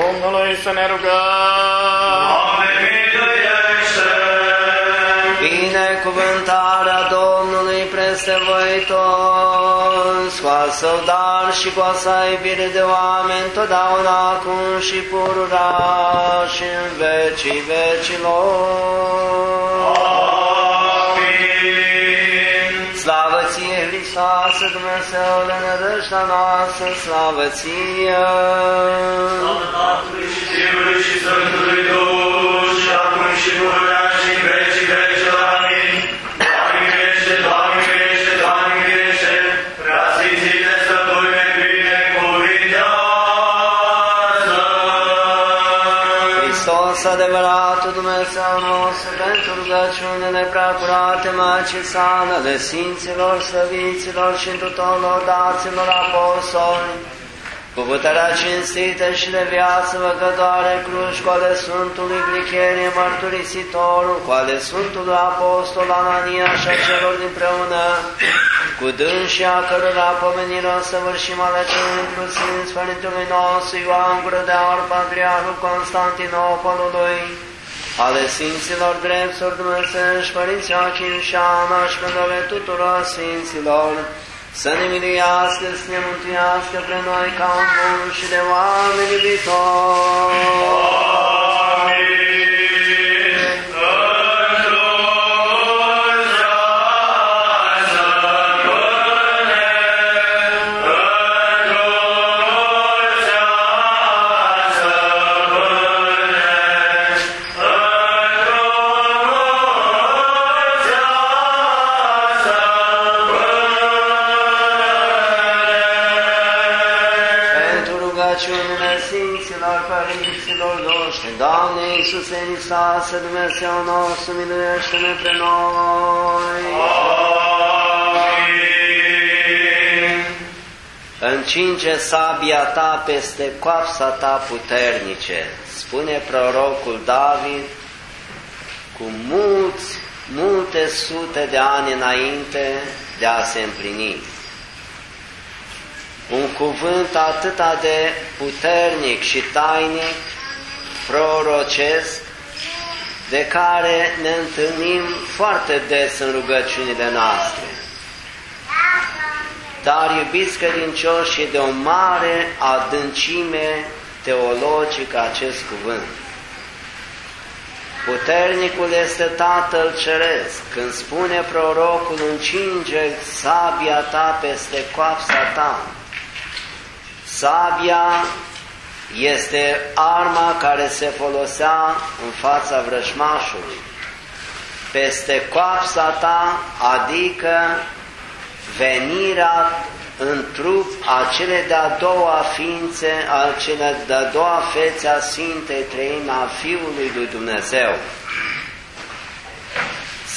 Domnului să ne rugăm. Binecuvântarea Domnului peste voi toți, cu al său dar și cu a sa iubire de oameni, totdeauna acum și pururea și în vecii vecilor. Slavă Hristoase, Dumnezeule, nădăjda noastră, slavă ție! Slavă Tatălui și Fiului și Sfântului Duh, și acum și pururea și în vecii vecilor. Adevăratul Dumnezeu nostru, pentru rugăciunile preacurate, Măcii sale, ale Sfinților, Slăviților și tuturor daților apostoli, cu puterea cinstită și de viață văgătoare cruci cu ale Sfântului Glicherie Mărturisitorul, cu ale Sfântului Apostol Anania și a celor dinpreună, cu dânsii a cărora pomenirea săvârșim ale celui cu Sfinți Părintului nostru Ioan Gură de Aur, Patriarhul Constantinopolului, ale Sfinților Drepturi Dumnezești, Părinții Achim și Ana și pentru tuturor Sfinților, să ne miluiască, să ne mântuiască pre noi ca un bun și de oameni iubitori. Hristoase, Dumnezeu nostru, miluiește-ne pre noi. Încinge sabia ta peste coapsa ta puternice, spune prorocul David, cu mulți, multe sute de ani înainte de a se împlini un cuvânt atât de puternic și tainic, prorocesc, de care ne întâlnim foarte des în rugăciunile noastre. Dar, iubiți credincioși, e de o mare adâncime teologică acest cuvânt. Puternicul este Tatăl Ceresc. Când spune prorocul, încinge sabia ta peste coapsa ta, Sabia este arma care se folosea în fața vrăjmașului. Peste coapsa ta, adică venirea în trup a cele de-a doua ființe, al cele de-a doua fețe a Sfintei Treime a Fiului lui Dumnezeu.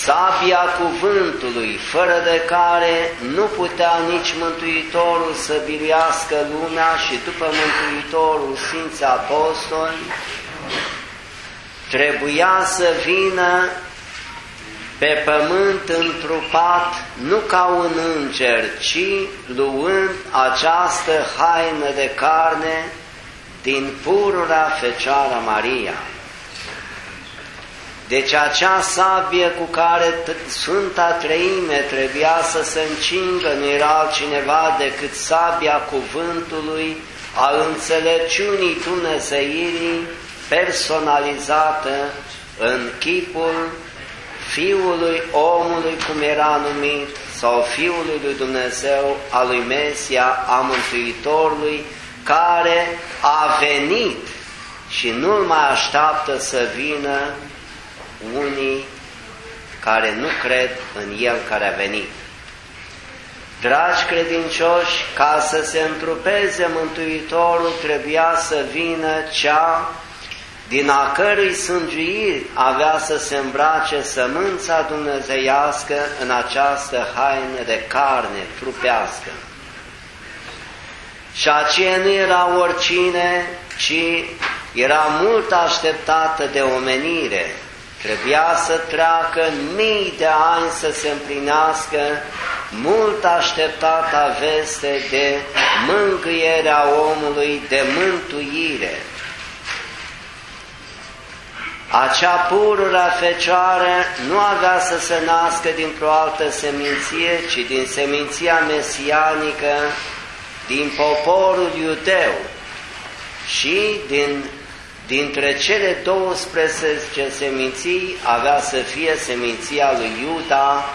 Sabia cuvântului, fără de care nu putea nici Mântuitorul să biruiască lumea și după Mântuitorul Sfinții Apostoli, trebuia să vină pe pământ întrupat, nu ca un înger, ci luând această haină de carne din purura Fecioara Maria. Deci acea sabie cu care Sfânta Treime trebuia să se încingă nu era altcineva decât sabia cuvântului a înțelepciunii Dumnezeirii personalizată în chipul Fiului omului, cum era numit, sau Fiului lui Dumnezeu, al lui Mesia, a Mântuitorului, care a venit și nu-l mai așteaptă să vină unii care nu cred în El care a venit. Dragi credincioși, ca să se întrupeze Mântuitorul trebuia să vină cea din a cărui sângiiri avea să se îmbrace sămânța dumnezeiască în această haină de carne trupească. Și aceea nu era oricine, ci era mult așteptată de omenire, Trebuia să treacă mii de ani să se împlinească mult așteptata veste de mângâierea omului, de mântuire. Acea purura fecioară nu avea să se nască dintr-o altă seminție, ci din seminția mesianică, din poporul iudeu și din, dintre cele 12 seminții avea să fie seminția lui Iuda,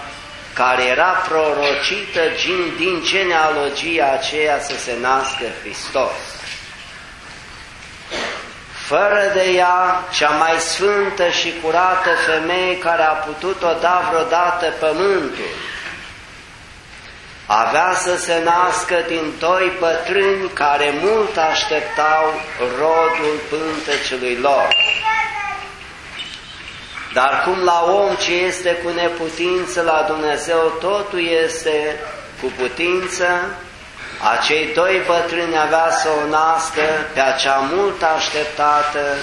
care era prorocită din, din genealogia aceea să se nască Hristos. Fără de ea, cea mai sfântă și curată femeie care a putut-o da vreodată pământul, avea să se nască din doi bătrâni care mult așteptau rodul pântecelui lor. Dar cum la om ce este cu neputință, la Dumnezeu totul este cu putință, acei doi bătrâni avea să o nască pe acea mult așteptată,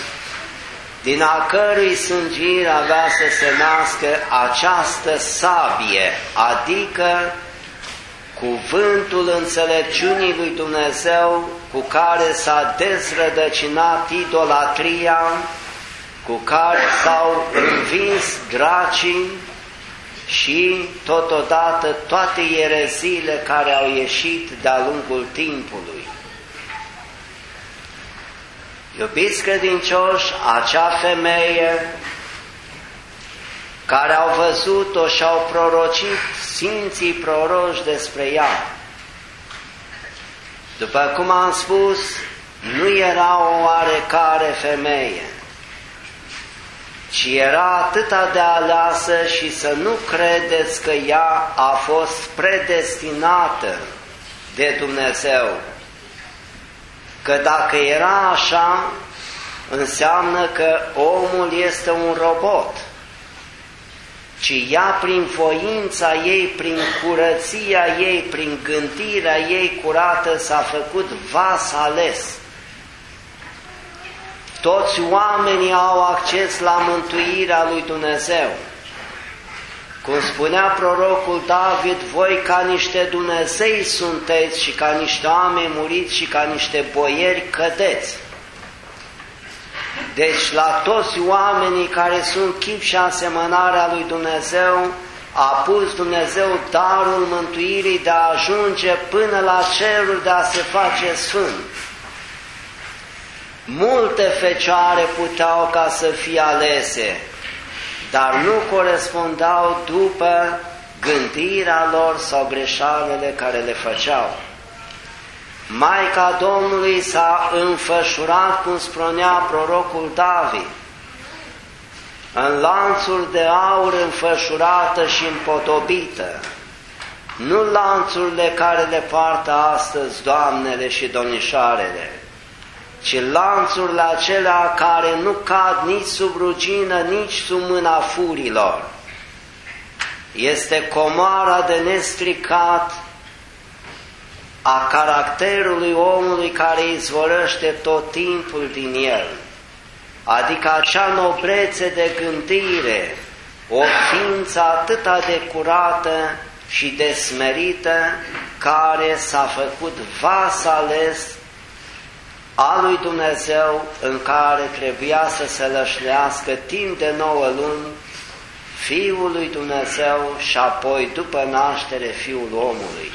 din a cărui sângire avea să se nască această sabie, adică cuvântul înțelepciunii lui Dumnezeu cu care s-a dezrădăcinat idolatria, cu care s-au învins dracii și totodată toate ereziile care au ieșit de-a lungul timpului. Iubiți credincioși, acea femeie care au văzut-o și au prorocit Sfinții proroși despre ea. După cum am spus, nu era o oarecare femeie, ci era atâta de aleasă și să nu credeți că ea a fost predestinată de Dumnezeu. Că dacă era așa, înseamnă că omul este un robot ci ea prin voința ei, prin curăția ei, prin gândirea ei curată s-a făcut vas ales. Toți oamenii au acces la mântuirea lui Dumnezeu. Cum spunea prorocul David, voi ca niște Dumnezei sunteți și ca niște oameni muriți și ca niște boieri cădeți. Deci la toți oamenii care sunt chip și asemănarea lui Dumnezeu, a pus Dumnezeu darul mântuirii de a ajunge până la cerul de a se face sfânt. Multe fecioare puteau ca să fie alese, dar nu corespundau după gândirea lor sau greșalele care le făceau. Maica Domnului s-a înfășurat, cum spunea prorocul David, în lanțuri de aur înfășurată și împodobită, nu lanțurile care le poartă astăzi doamnele și domnișoarele, ci lanțurile acelea care nu cad nici sub rugină, nici sub mâna furilor. Este comoara de nestricat a caracterului omului care izvorăște tot timpul din el, adică acea noblețe de gândire, o ființă atât de curată și de smerită, care s-a făcut vas ales a lui Dumnezeu în care trebuia să se lășlească timp de nouă luni Fiul lui Dumnezeu și apoi după naștere Fiul omului.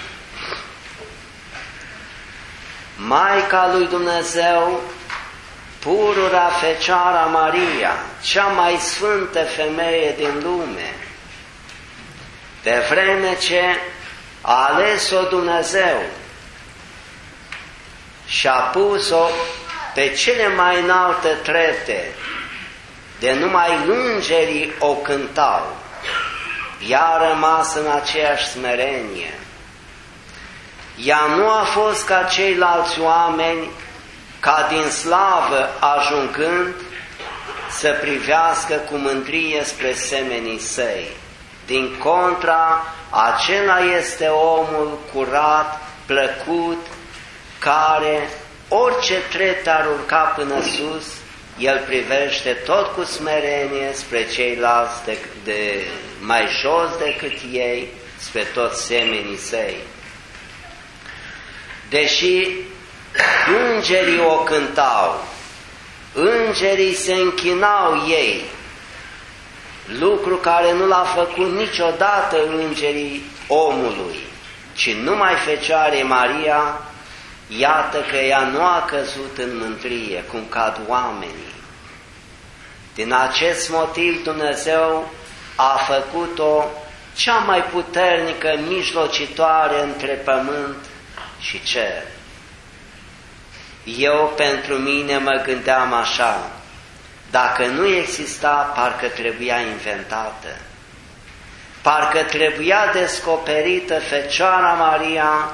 Maica lui Dumnezeu, purura Fecioara Maria, cea mai sfântă femeie din lume, de vreme ce a ales-o Dumnezeu și a pus-o pe cele mai înalte trepte, de numai îngerii o cântau, ea a rămas în aceeași smerenie. Ea nu a fost ca ceilalți oameni, ca din slavă ajungând să privească cu mândrie spre semenii săi. Din contra, acela este omul curat, plăcut, care orice tret ar urca până sus, el privește tot cu smerenie spre ceilalți de, de mai jos decât ei, spre toți semenii săi deși îngerii o cântau, Îngerii se închinau ei, lucru care nu l-a făcut niciodată îngerii omului, ci numai Fecioarei Maria, iată că ea nu a căzut în mântrie, cum cad oamenii. Din acest motiv Dumnezeu a făcut-o cea mai puternică mijlocitoare între pământ și cer. Eu pentru mine mă gândeam așa, dacă nu exista, parcă trebuia inventată. Parcă trebuia descoperită Fecioara Maria,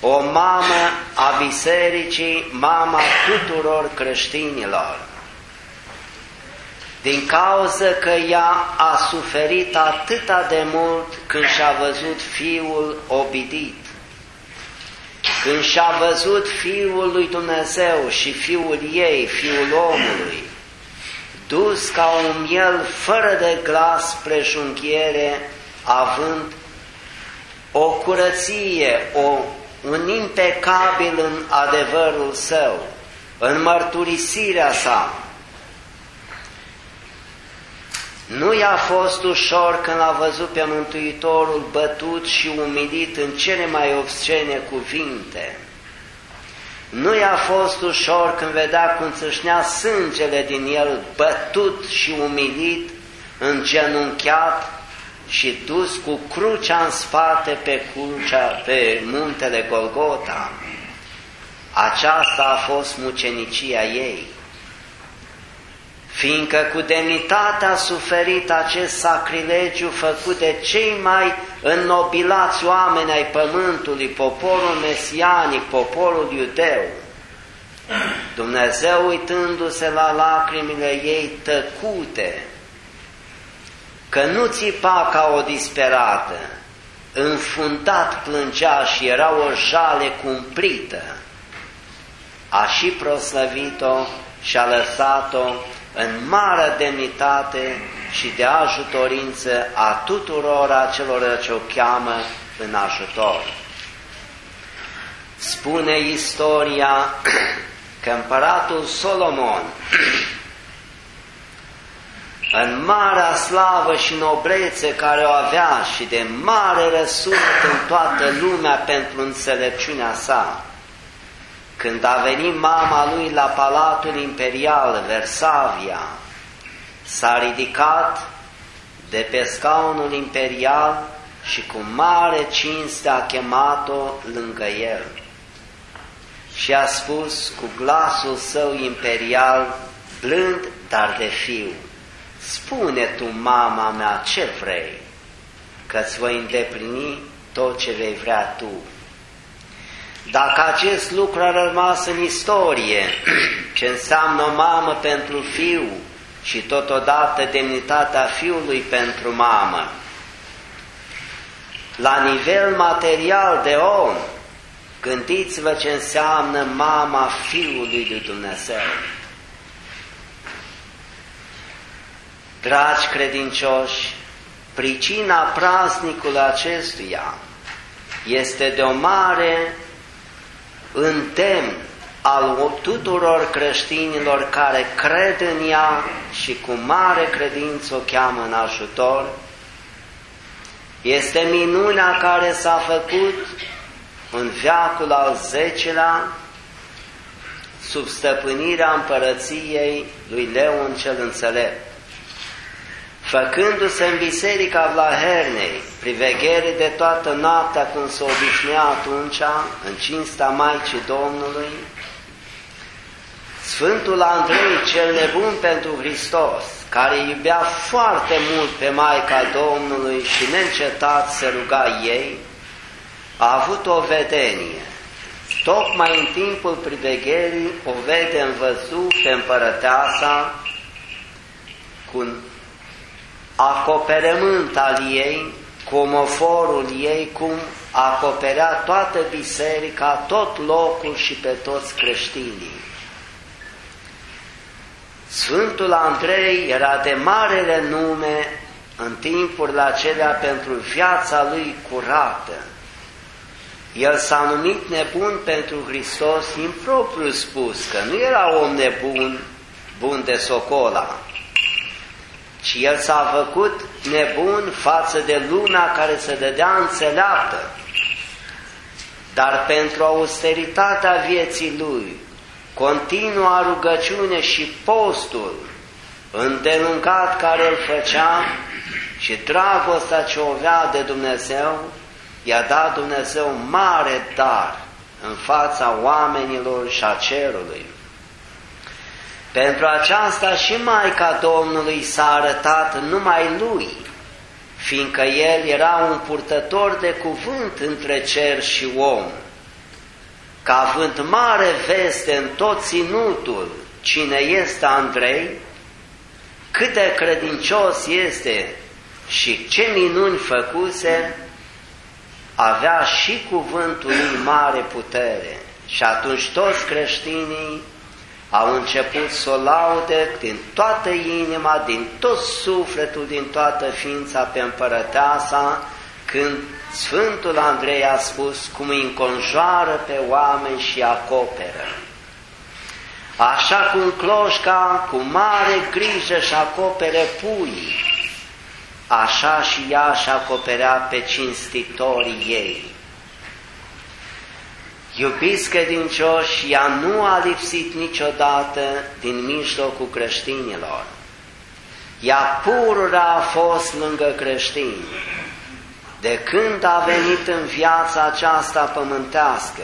o mamă a bisericii, mama tuturor creștinilor. Din cauza că ea a suferit atâta de mult când și-a văzut fiul obidit, când și-a văzut Fiul lui Dumnezeu și Fiul ei, Fiul omului, dus ca un miel fără de glas spre șunchiere, având o curăție, o, un impecabil în adevărul său, în mărturisirea sa. Nu i-a fost ușor când a văzut pe Mântuitorul bătut și umilit în cele mai obscene cuvinte. Nu i-a fost ușor când vedea cum țâșnea sângele din el, bătut și umilit, îngenunchiat și dus cu crucea în spate pe, crucea, pe muntele Golgota. Aceasta a fost mucenicia ei fiindcă cu demnitate a suferit acest sacrilegiu făcut de cei mai înnobilați oameni ai pământului, poporul mesianic, poporul iudeu. Dumnezeu uitându-se la lacrimile ei tăcute, că nu țipa ca o disperată, înfundat plângea și era o jale cumplită, a și proslăvit-o și a lăsat-o în mare demnitate și de ajutorință a tuturor acelor ce o cheamă în ajutor. Spune istoria că împăratul Solomon, în marea slavă și noblețe care o avea și de mare răsunet în toată lumea pentru înțelepciunea sa, când a venit mama lui la Palatul Imperial, Versavia, s-a ridicat de pe scaunul imperial și cu mare cinste a chemat-o lângă el. Și a spus cu glasul său imperial, blând, dar de fiu, spune tu, mama mea, ce vrei, că-ți voi îndeplini tot ce vei vrea tu. Dacă acest lucru a rămas în istorie, ce înseamnă o mamă pentru fiu și totodată demnitatea fiului pentru mamă, la nivel material de om, gândiți-vă ce înseamnă mama fiului lui Dumnezeu. Dragi credincioși, pricina praznicului acestuia este de o mare îndemn al tuturor creștinilor care cred în ea și cu mare credință o cheamă în ajutor, este minunea care s-a făcut în veacul al X-lea sub stăpânirea împărăției lui Leon cel Înțelept făcându-se în biserica Vlahernei, priveghere de toată noaptea cum se obișnuia atunci, în cinsta Maicii Domnului, Sfântul Andrei cel nebun pentru Hristos, care iubea foarte mult pe Maica Domnului și neîncetat se ruga ei, a avut o vedenie. Tocmai în timpul privegherii o vede în văzut pe împărăteasa cu acoperământ al ei, cu omoforul ei, cum acoperea toată biserica, tot locul și pe toți creștinii. Sfântul Andrei era de marele nume în timpurile acelea pentru viața lui curată. El s-a numit nebun pentru Hristos propriu spus, că nu era om nebun bun de socola, ci el s-a făcut nebun față de luna care se dădea înțeleaptă. Dar pentru austeritatea vieții lui, continua rugăciune și postul îndelungat care îl făcea și dragostea ce o avea de Dumnezeu, i-a dat Dumnezeu mare dar în fața oamenilor și a cerului. Pentru aceasta și Maica Domnului s-a arătat numai Lui, fiindcă El era un purtător de cuvânt între cer și om. Ca având mare veste în tot ținutul cine este Andrei, cât de credincios este și ce minuni făcuse, avea și cuvântul lui mare putere. Și atunci toți creștinii au început să o laude din toată inima, din tot sufletul, din toată ființa pe împărăteasa, când Sfântul Andrei a spus cum îi înconjoară pe oameni și acoperă. Așa cum cloșca cu mare grijă și acopere puii, așa și ea și acoperea pe cinstitorii ei. Iubiți credincioși, ea nu a lipsit niciodată din mijlocul creștinilor. Ea purura a fost lângă creștini. De când a venit în viața aceasta pământească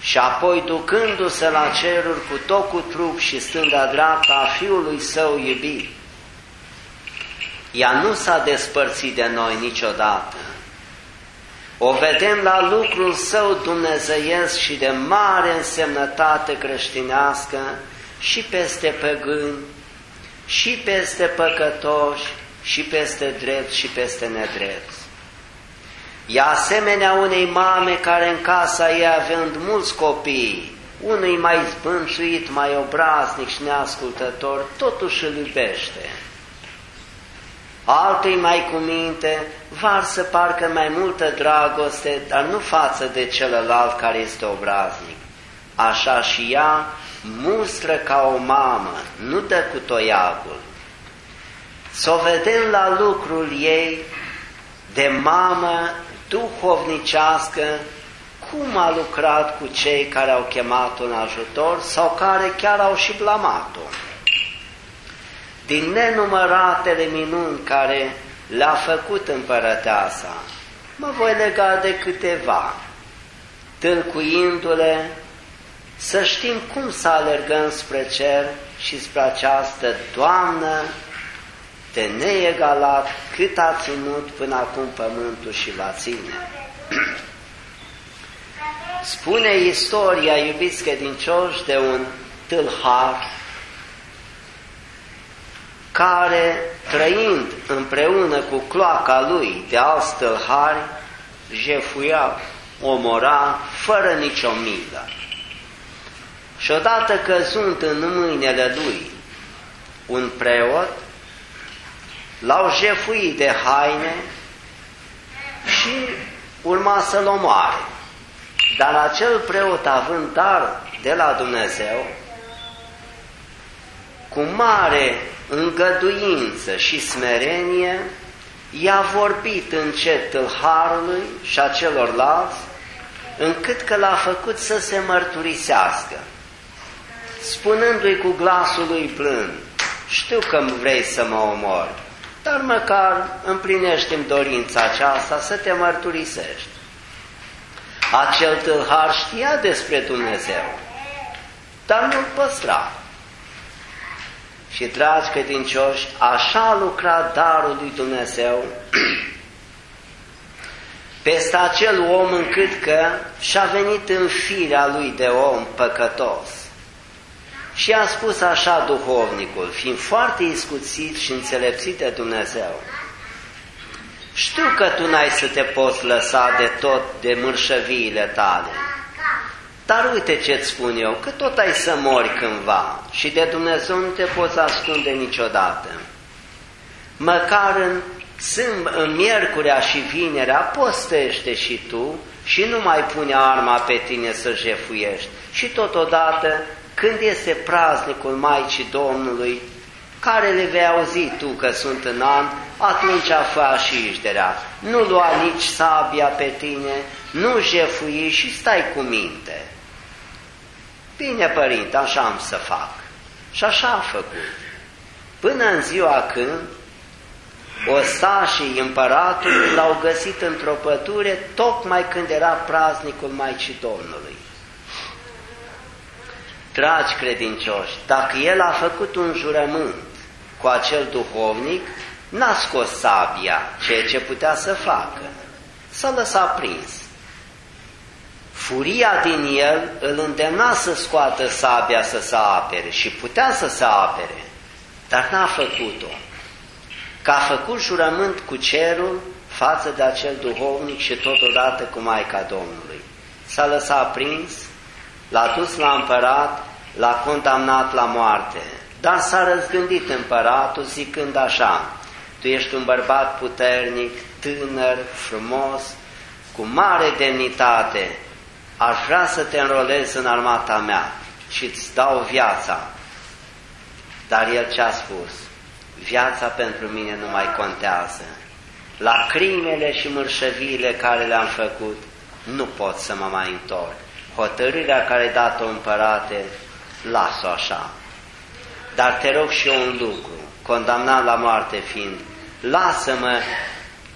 și apoi ducându-se la ceruri cu tot cu trup și stând la dreapta a Fiului Său iubit, ea nu s-a despărțit de noi niciodată. O vedem la lucrul său dumnezeiesc și de mare însemnătate creștinească și peste păgâni, și peste păcătoși, și peste drept și peste nedrept. E asemenea unei mame care în casa ei având mulți copii, unui mai zbânțuit, mai obraznic și neascultător, totuși îl iubește altul mai cu minte, varsă parcă mai multă dragoste, dar nu față de celălalt care este obraznic. Așa și ea mustră ca o mamă, nu dă cu toiagul. Să o vedem la lucrul ei de mamă duhovnicească, cum a lucrat cu cei care au chemat un ajutor sau care chiar au și blamat-o din nenumăratele minuni care le-a făcut împărăteasa, mă voi lega de câteva, tâlcuindu-le să știm cum să alergăm spre cer și spre această Doamnă de neegalat cât a ținut până acum pământul și va ține. Spune istoria, iubiți credincioși, de un tâlhar care, trăind împreună cu cloaca lui de alți stălhari, jefuia, omora, fără nicio milă. Și odată căzând în mâinile lui un preot, l-au jefuit de haine și urma să-l omoare. Dar acel preot, având dar de la Dumnezeu, cu mare îngăduință și smerenie, i-a vorbit încet tâlharului și a celorlalți, încât că l-a făcut să se mărturisească, spunându-i cu glasul lui plând, știu că vrei să mă omor, dar măcar împlinește-mi dorința aceasta să te mărturisești. Acel tâlhar știa despre Dumnezeu, dar nu-l păstra. Și, dragi credincioși, așa a lucrat darul lui Dumnezeu peste acel om încât că și-a venit în firea lui de om păcătos. Și a spus așa duhovnicul, fiind foarte iscuțit și înțelepțit de Dumnezeu, știu că tu n-ai să te poți lăsa de tot de mărșăviile tale, dar uite ce-ți spun eu, că tot ai să mori cândva și de Dumnezeu nu te poți ascunde niciodată. Măcar în, sâmb, în miercurea și vinerea postește și tu și nu mai pune arma pe tine să jefuiești. Și totodată, când este praznicul Maicii Domnului, care le vei auzi tu că sunt în an, atunci fă și ișderea. Nu lua nici sabia pe tine, nu jefui și stai cu minte. Bine, părinte, așa am să fac. Și așa a făcut. Până în ziua când ostașii împăratului l-au găsit într-o pădure, tocmai când era praznicul Maicii Domnului. Dragi credincioși, dacă el a făcut un jurământ cu acel duhovnic, n-a scos sabia, ceea ce putea să facă. S-a lăsat prins. Furia din el îl îndemna să scoată sabia să se apere și putea să se apere, dar n-a făcut-o. Că a făcut jurământ cu cerul față de acel duhovnic și totodată cu Maica Domnului. S-a lăsat prins, l-a dus la împărat, l-a condamnat la moarte, dar s-a răzgândit împăratul zicând așa, tu ești un bărbat puternic, tânăr, frumos, cu mare demnitate, aș vrea să te înrolezi în armata mea și îți dau viața. Dar el ce a spus? Viața pentru mine nu mai contează. La crimele și mărșăviile care le-am făcut, nu pot să mă mai întorc. Hotărârea care ai dat-o împărate, las-o așa. Dar te rog și eu un lucru, condamnat la moarte fiind, lasă-mă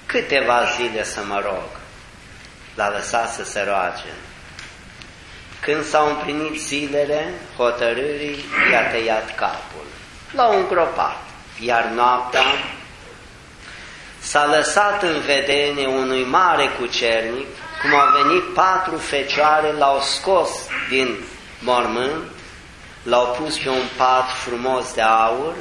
câteva zile să mă rog. L-a lăsat să se roage. Când s-au împlinit zilele hotărârii, i-a tăiat capul. L-au îngropat. Iar noaptea s-a lăsat în vedenie unui mare cucernic, cum au venit patru fecioare, l-au scos din mormânt, l-au pus pe un pat frumos de aur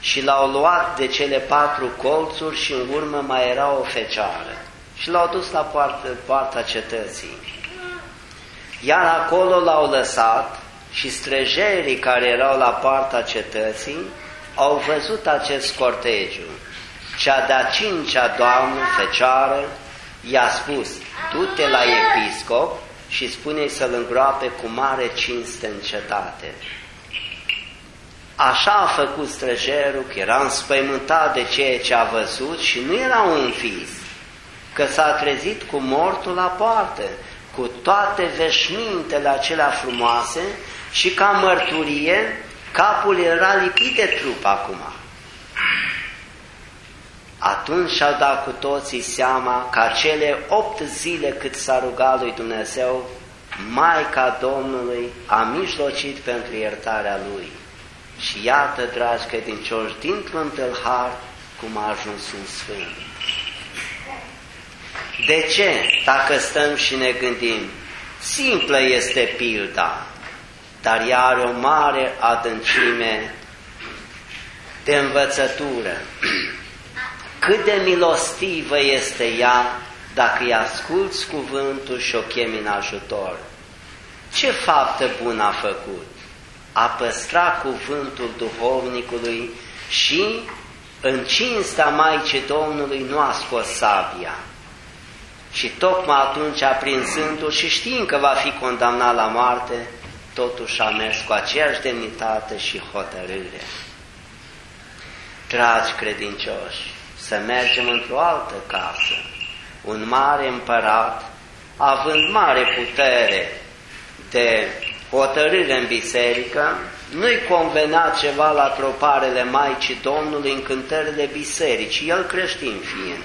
și l-au luat de cele patru colțuri și în urmă mai era o fecioară și l-au dus la poartă, poarta cetății. Iar acolo l-au lăsat și străjerii care erau la poarta cetății au văzut acest cortegiu. Cea de-a cincea doamnă, fecioară, i-a spus, du-te la episcop și spune să-l îngroape cu mare cinste în cetate. Așa a făcut străjerul, că era înspăimântat de ceea ce a văzut și nu era un vis, că s-a trezit cu mortul la poartă, cu toate veșmintele acelea frumoase și ca mărturie capul era lipit de trup acum. Atunci și-au dat cu toții seama că acele opt zile cât s-a rugat lui Dumnezeu, Maica Domnului a mijlocit pentru iertarea lui. Și iată, dragi credincioși, dintr-un tâlhar, cum a ajuns un sfânt. De ce, dacă stăm și ne gândim, simplă este pilda, dar ea are o mare adâncime de învățătură. Cât de milostivă este ea dacă îi asculți cuvântul și o chemi în ajutor. Ce faptă bună a făcut? A păstrat cuvântul duhovnicului și în cinstea Maicii Domnului nu a scos sabia. Și tocmai atunci, aprinzându-l și știind că va fi condamnat la moarte, totuși a mers cu aceeași demnitate și hotărâre. Dragi credincioși, să mergem într-o altă casă. Un mare împărat, având mare putere de hotărâre în biserică, nu-i convenea ceva la troparele Maicii Domnului în cântările bisericii, el creștin fiind.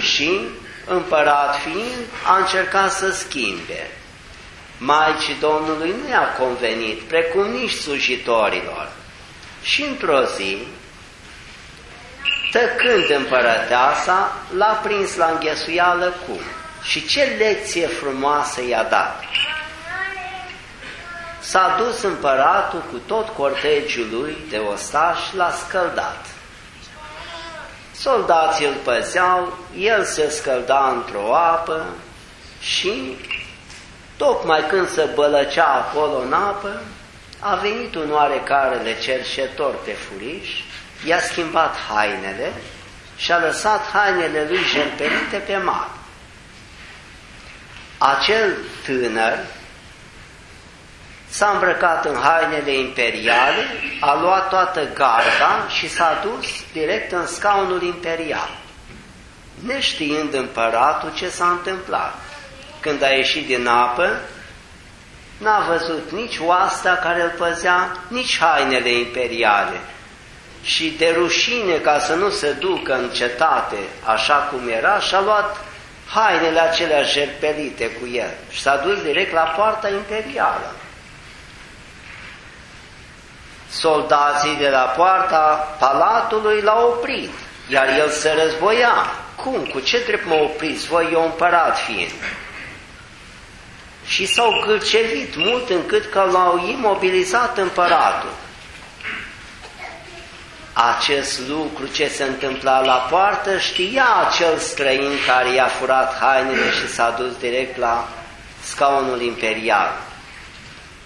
Și, împărat fiind, a încercat să schimbe. Maicii Domnului nu i-a convenit, precum nici slujitorilor. Și într-o zi, tăcând împărăteasa, l-a prins la înghesuială cum? Și ce lecție frumoasă i-a dat! S-a dus împăratul cu tot cortegiul lui de ostași, l-a scăldat. Soldații îl păzeau, el se scălda într-o apă și Tocmai când se bălăcea acolo în apă, a venit un oarecare cerșetor pe furiș, i-a schimbat hainele și a lăsat hainele lui jerperite pe mare. S-a îmbrăcat în hainele imperiale, a luat toată garda și s-a dus direct în scaunul imperial, neștiind împăratul ce s-a întâmplat. Când a ieșit din apă, n-a văzut nici oasta care îl păzea, nici hainele imperiale. Și de rușine, ca să nu se ducă în cetate așa cum era, și-a luat hainele acelea jerpelite cu el și s-a dus direct la poarta imperială. Soldații de la poarta palatului l-au oprit, iar el se războia. Cum? Cu ce drept mă opriți voi, eu împărat fiind? Și s-au gârcevit mult încât că l-au imobilizat împăratul. Acest lucru ce se întâmpla la poartă știa acel străin care i-a furat hainele și s-a dus direct la scaunul imperial.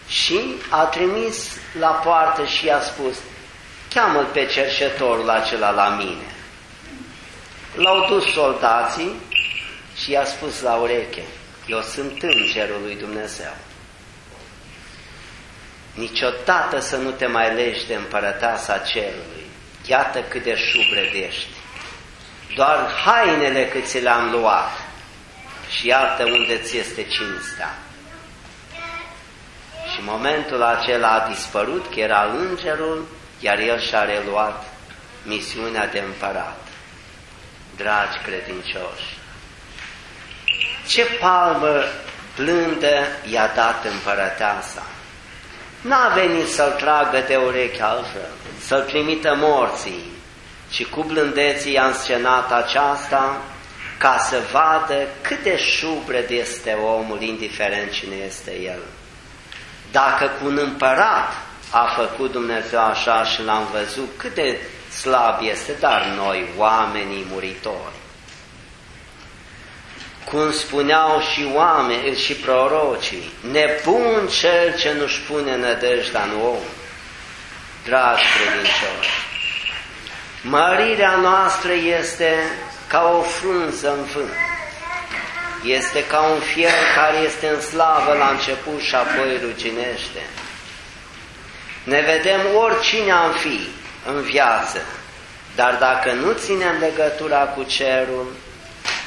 Și a trimis la poartă și i-a spus, cheamă-l pe cerșetorul acela la mine. L-au dus soldații și i-a spus la ureche, eu sunt îngerul lui Dumnezeu. Niciodată să nu te mai legi de împărăteasa cerului. Iată cât de șubredești. Doar hainele cât ți le-am luat și iată unde ți este cinstea. Și momentul acela a dispărut, că era îngerul, iar el și-a reluat misiunea de împărat. Dragi credincioși, ce palmă blândă i-a dat împărăteasa! N-a venit să-l tragă de ureche altfel, să-l trimită morții, ci cu blândeții i-a înscenat aceasta ca să vadă cât de șubred este omul, indiferent cine este el. Dacă cu un împărat a făcut Dumnezeu așa și l-am văzut cât de slab este, dar noi, oamenii muritori, cum spuneau și oameni și prorocii, nebun cel ce nu-și pune nădejdea în om. Dragi credincioși, mărirea noastră este ca o frunză în vânt. Este ca un fier care este în slavă la început și apoi ruginește. Ne vedem oricine am fi în viață, dar dacă nu ținem legătura cu cerul,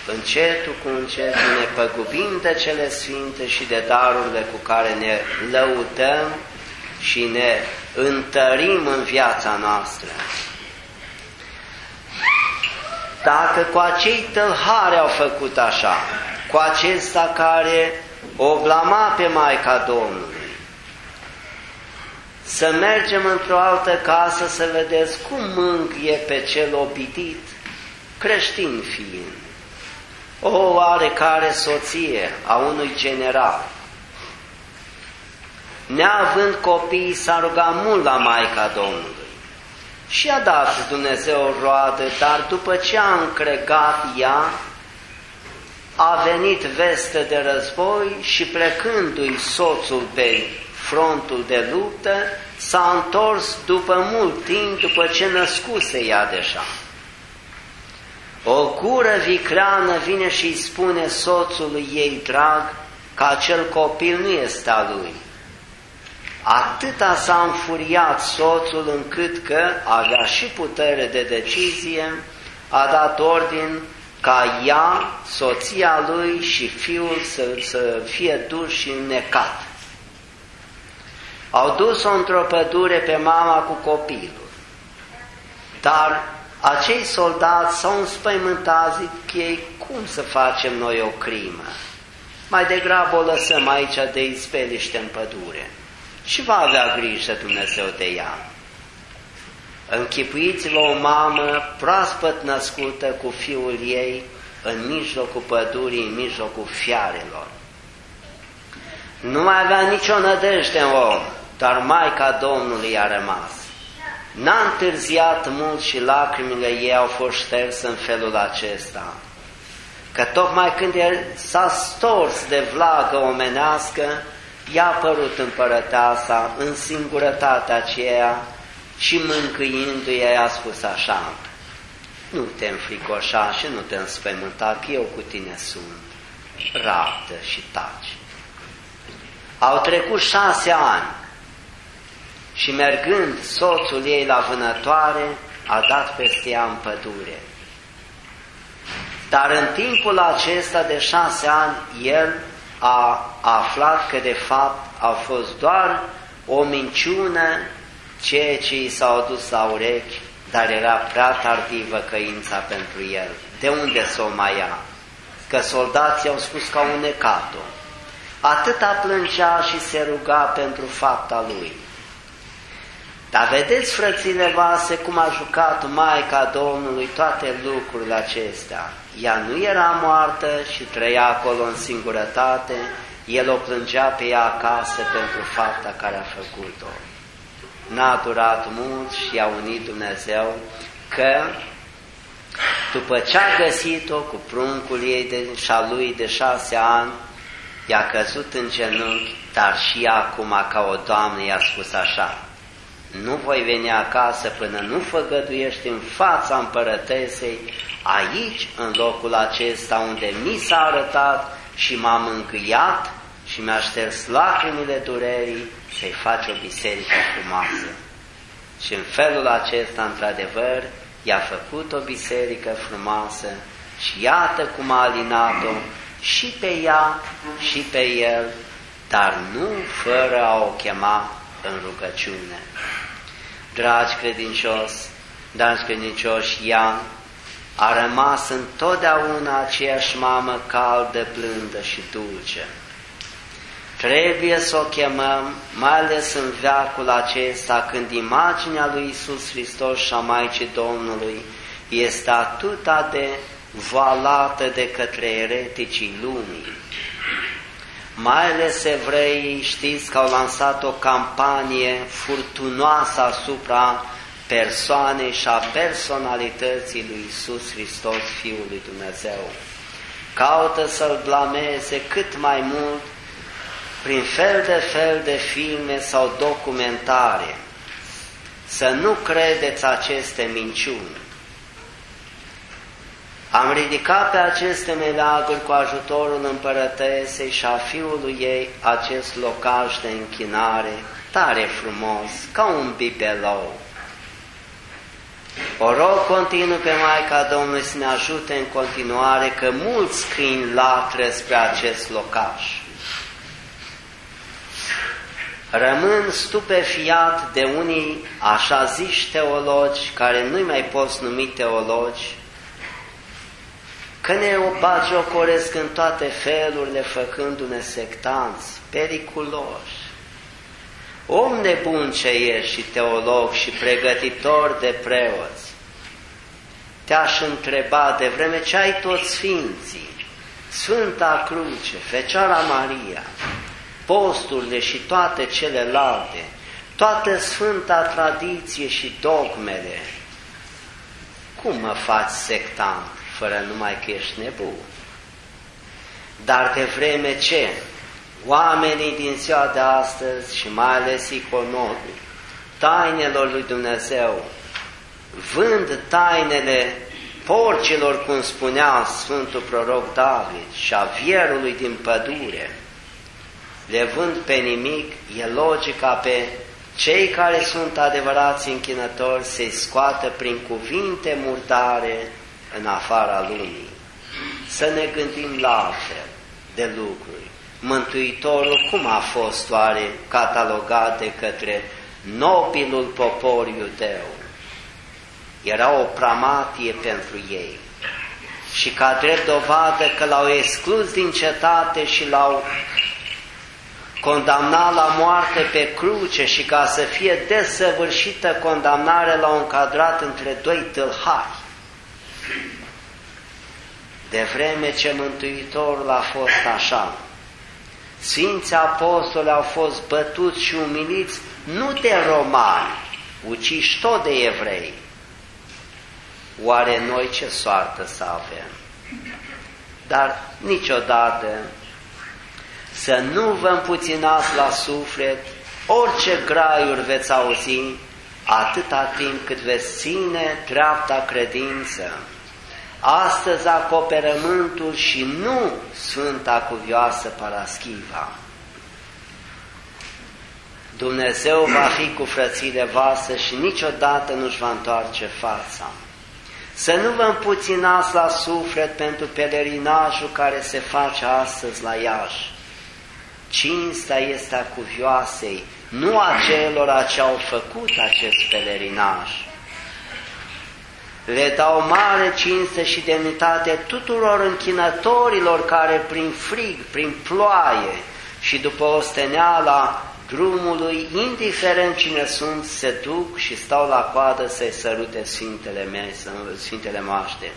încetul cu încetul ne păgubim de cele sfinte și de darurile cu care ne lăutăm și ne întărim în viața noastră. Dacă cu acei tălhari au făcut așa, cu acesta care o blama pe Maica Domnului, să mergem într-o altă casă să vedeți cum mângâie pe cel obitit, creștin fiind. O oarecare soție a unui general. Neavând copii, s-a rugat mult la Maica Domnului. Și a dat Dumnezeu roadă, dar după ce a încregat ea, a venit veste de război și plecându-i soțul pe frontul de luptă, s-a întors după mult timp, după ce născuse ea deja. O gură vicleană vine și îi spune soțului ei drag că acel copil nu este a lui. Atâta s-a înfuriat soțul încât că avea și putere de decizie, a dat ordin ca ea, soția lui și fiul să, să fie duși în necat. Au dus-o într-o pădure pe mama cu copilul, dar acei soldați s-au înspăimântat, zic ei, cum să facem noi o crimă? Mai degrabă o lăsăm aici de izbeliște în pădure și va avea grijă Dumnezeu de ea. Închipuiți-vă o mamă proaspăt născută cu fiul ei în mijlocul pădurii, în mijlocul fiarelor. Nu mai avea nicio nădejde în om, dar Maica Domnului a rămas. N-a întârziat mult și lacrimile ei au fost șterse în felul acesta. Că tocmai când s-a stors de vlagă omenească, i-a apărut împărăteasa în singurătatea aceea și mâncâindu-i a spus așa, nu te înfricoșa și nu te înspăimânta, că eu cu tine sunt, raptă și taci. Au trecut șase ani și mergând soțul ei la vânătoare, a dat peste ea în pădure. Dar în timpul acesta de șase ani, el a aflat că de fapt a fost doar o minciună, ceea ce i s-au adus la urechi, dar era prea tardivă căința pentru el. De unde să o mai ia? Că soldații au spus că au necat-o. Atâta plângea și se ruga pentru fapta lui. Dar vedeți, frățile voastre, cum a jucat Maica Domnului toate lucrurile acestea. Ea nu era moartă și trăia acolo în singurătate, el o plângea pe ea acasă pentru fapta care a făcut-o. N-a durat mult și i-a unit Dumnezeu că după ce a găsit-o cu pruncul ei de, și a lui de șase ani, i-a căzut în genunchi, dar și acum ca o doamnă i-a spus așa, nu voi veni acasă până nu făgăduiești în fața împărătesei, aici, în locul acesta unde mi s-a arătat și m-am încăiat și mi-a șters lacrimile durerii și-i face o biserică frumoasă. Și în felul acesta, într-adevăr, i-a făcut o biserică frumoasă și iată cum a alinat-o și pe ea și pe el, dar nu fără a o chema în rugăciune. Dragi credincios, dragi credincioși, ea a rămas întotdeauna aceeași mamă caldă, blândă și dulce. Trebuie să o chemăm, mai ales în veacul acesta, când imaginea lui Isus Hristos și a Maicii Domnului este atâta de valată de către ereticii lumii. Mai ales evreii știți că au lansat o campanie furtunoasă asupra persoanei și a personalității lui Isus Hristos, Fiul lui Dumnezeu. Caută să-L blameze cât mai mult prin fel de fel de filme sau documentare. Să nu credeți aceste minciuni. Am ridicat pe aceste meleaguri cu ajutorul împărătesei și a fiului ei acest locaj de închinare, tare frumos, ca un bibelou. O rog continuu pe Maica Domnului să ne ajute în continuare că mulți câini latră spre acest locaș. Rămân stupefiat de unii așa ziși teologi, care nu-i mai poți numi teologi, că ne o bagiocoresc în toate felurile, făcându-ne sectanți, periculoși. Om nebun ce ești și teolog și pregătitor de preoți, te-aș întreba de vreme ce ai toți sfinții, Sfânta Cruce, Fecioara Maria, posturile și toate celelalte, toată sfânta tradiție și dogmele, cum mă faci sectant fără numai că ești nebun? Dar de vreme ce oamenii din ziua de astăzi și mai ales iconobii, tainelor lui Dumnezeu, vând tainele porcilor, cum spunea Sfântul Proroc David, și a vierului din pădure, le vând pe nimic, e logica pe cei care sunt adevărați închinători să-i scoată prin cuvinte murdare în afara lumii. Să ne gândim la altfel de lucruri. Mântuitorul cum a fost oare catalogat de către nobilul popor iudeu? Era o pramatie pentru ei. Și ca drept dovadă că l-au exclus din cetate și l-au condamnat la moarte pe cruce și ca să fie desăvârșită condamnarea l-au încadrat între doi tâlhari. De vreme ce Mântuitorul a fost așa, Sfinții Apostoli au fost bătuți și umiliți nu de romani, uciși tot de evrei. Oare noi ce soartă să avem? Dar niciodată să nu vă împuținați la suflet orice graiuri veți auzi, atâta timp cât veți ține dreapta credință. Astăzi acoperământul și nu Sfânta Cuvioasă Paraschiva. Dumnezeu va fi cu frățile voastre și niciodată nu-și va întoarce fața. Să nu vă împuținați la suflet pentru pelerinajul care se face astăzi la Iași. Cinsta este a cuvioasei, nu a celor ce au făcut acest pelerinaj. Le dau mare cinste și demnitate tuturor închinătorilor care prin frig, prin ploaie și după osteneala drumului, indiferent cine sunt, se duc și stau la coadă să-i sărute Sfintele, mele, Sfintele Maște.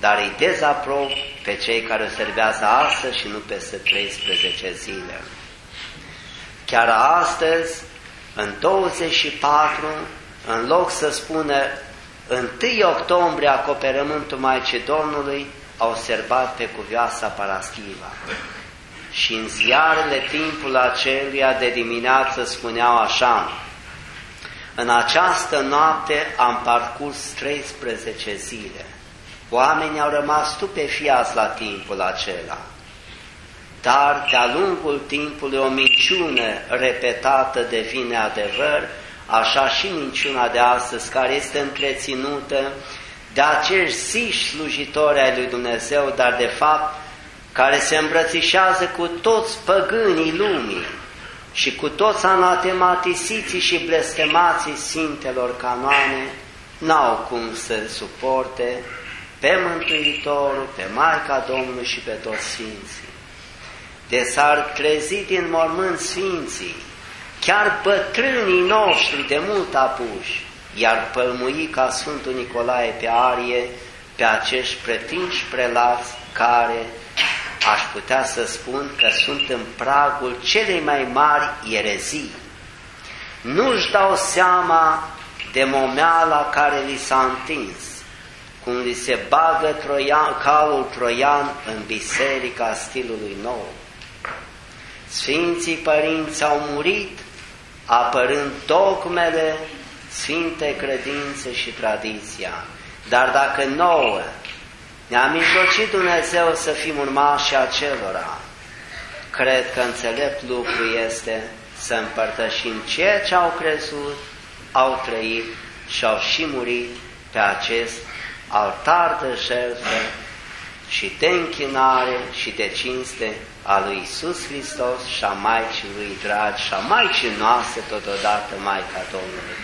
Dar îi dezaprob pe cei care o servează astăzi și nu peste 13 zile. Chiar astăzi, în 24, în loc să spună 1 octombrie acoperământul Maicii Domnului, au serbat pe cuvioasa Paraschiva și în ziarele timpul aceluia de dimineață spuneau așa, în această noapte am parcurs 13 zile. Oamenii au rămas stupefiați la timpul acela. Dar de-a lungul timpului o minciună repetată devine adevăr, așa și minciuna de astăzi, care este întreținută de acești ziși slujitori ai lui Dumnezeu, dar de fapt care se îmbrățișează cu toți păgânii lumii și cu toți anatematisiții și blestemații Sfintelor canoane, n-au cum să suporte pe Mântuitorul, pe Maica Domnului și pe toți Sfinții. De s-ar trezi din mormânt Sfinții, chiar bătrânii noștri de mult apuși, iar pălmui ca Sfântul Nicolae pe arie pe acești pretinși prelați care aș putea să spun că sunt în pragul celei mai mari ierezii. Nu-și dau seama de momeala care li s-a întins, cum li se bagă troian, calul troian în biserica stilului nou. Sfinții părinți au murit apărând dogmele, sfinte credințe și tradiția. Dar dacă nouă ne-a mijlocit Dumnezeu să fim urmași acelora. Cred că înțelept lucru este să împărtășim ceea ce au crezut, au trăit și au și murit pe acest altar de jertfă și de închinare și de cinste a lui Isus Hristos și a Maicii lui dragi și a Maicii noastre totodată Maica Domnului.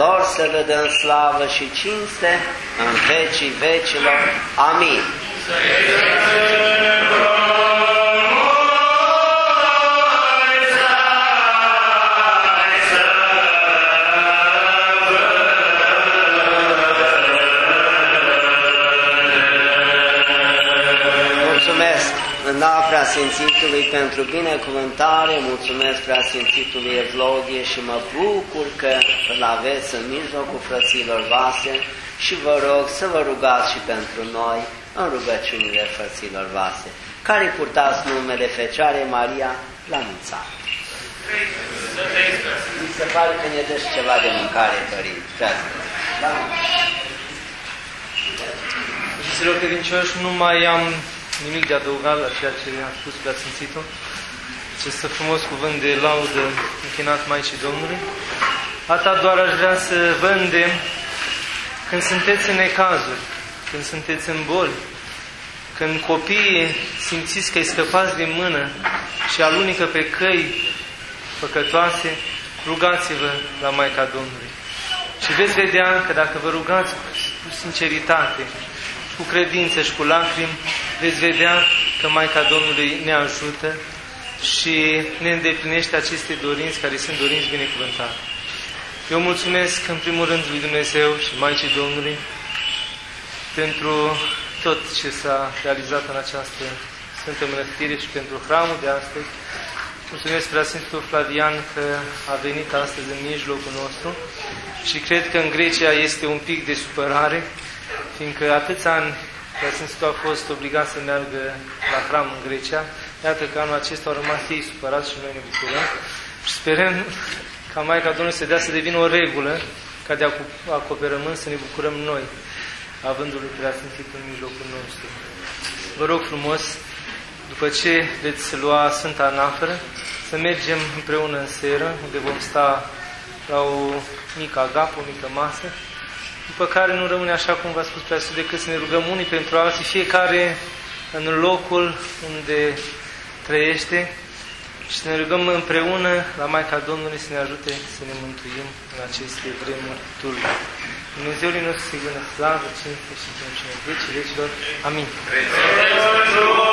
Lor să le dăm slavă și cinste în vecii vecilor. Amin. Să preasfințitului pentru binecuvântare, mulțumesc preasfințitului Evlodie și mă bucur că îl aveți în mijlocul frăților voastre și vă rog să vă rugați și pentru noi în rugăciunile frăților voastre, care purtați numele Fecioare Maria la mulți ani. Mi se pare că ne dă ceva de mâncare, părinte. Da? Fraților credincioși, nu mai am nimic de adăugat la ceea ce a spus Preasfințitul. Acest frumos cuvânt de laudă închinat Maicii Domnului. Ata doar aș vrea să vă îndemn când sunteți în necazuri, când sunteți în boli, când copiii simțiți că îi scăpați din mână și alunică pe căi păcătoase, rugați-vă la Maica Domnului. Și veți vedea că dacă vă rugați cu sinceritate, cu credință și cu lacrimi, veți vedea că Maica Domnului ne ajută și ne îndeplinește aceste dorinți care sunt dorinți binecuvântate. Eu mulțumesc în primul rând lui Dumnezeu și Maicii Domnului pentru tot ce s-a realizat în această Sfântă Mănăstire și pentru hramul de astăzi. Mulțumesc Sfântul Flavian că a venit astăzi în mijlocul nostru și cred că în Grecia este un pic de supărare, fiindcă atâția ani Preasfințitul a fost obligat să meargă la hram în Grecia. Iată că anul acesta au rămas ei supărați și noi ne bucurăm. Și sperăm ca Maica Domnului să dea să devină o regulă, ca de acoperământ să ne bucurăm noi, avându-L Preasfințit în mijlocul nostru. Vă rog frumos, după ce veți lua Sfânta Anafără, să mergem împreună în seră, unde vom sta la o mică agapă, o mică masă, după care nu rămâne așa cum v-a spus preasul, decât să ne rugăm unii pentru alții, fiecare în locul unde trăiește și să ne rugăm împreună la Maica Domnului să ne ajute să ne mântuim în aceste vremuri tulburi. Dumnezeului nostru se gână slavă, cinste și cinci vecii vecilor. Amin. Prețelor,